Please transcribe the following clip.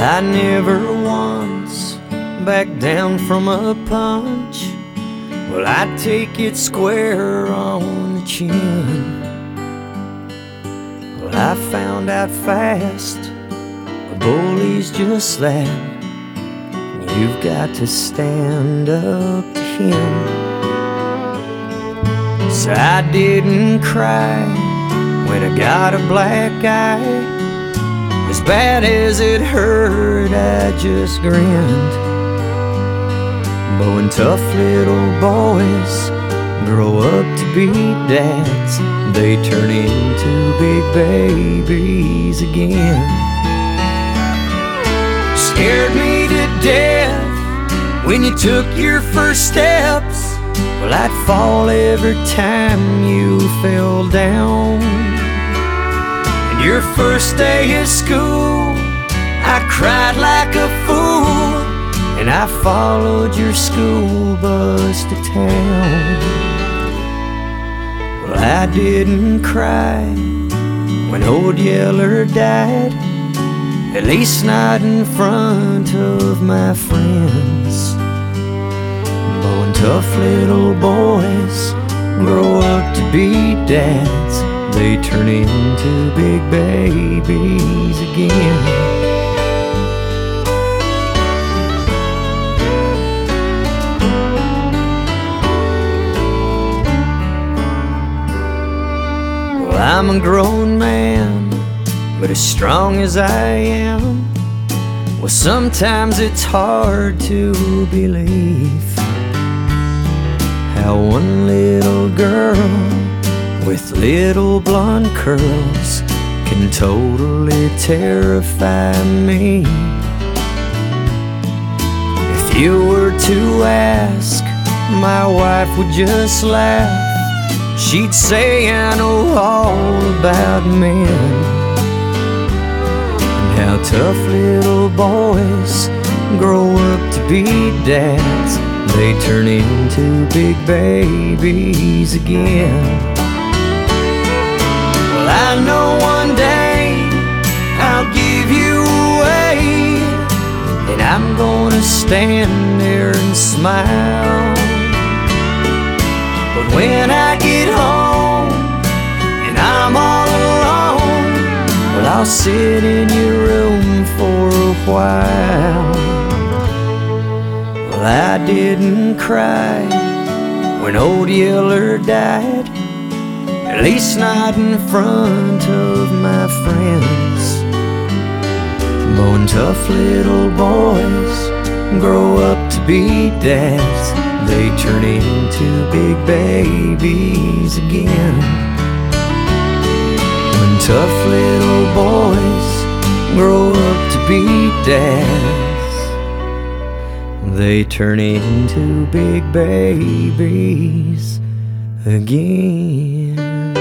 I never once backed down from a punch. Well, I take it square on the chin. Well, I found out fast a bully's just that. You've got to stand up to him. So I didn't cry when I got a black eye. As bad as it hurt, I just grinned. But when tough little boys grow up to be dads, they turn into big babies again. Scared me to death when you took your first steps. Well, I'd fall every time you fell down. Your first day of school, I cried like a fool. And I followed your school bus to town. Well, I didn't cry when old Yeller died. At least not in front of my friends. But when tough little boys grow up to be dads, they turn into big babies again. Well, I'm a grown man, but as strong as I am, well, sometimes it's hard to believe how one little girl with little blonde curls can totally terrify me. If you were to ask, my wife would just laugh. She'd say, I know all about men and how tough little boys grow up to be dads. They turn into big babies again. I know one day I'll give you away, and I'm gonna stand there and smile. But when I get home and I'm all alone, well, I'll sit in your room for a while. Well, I didn't cry when old Yeller died, at least not in front of my friends. When tough little boys grow up to be dads, they turn into big babies again. When tough little boys grow up to be dads, they turn into big babies again.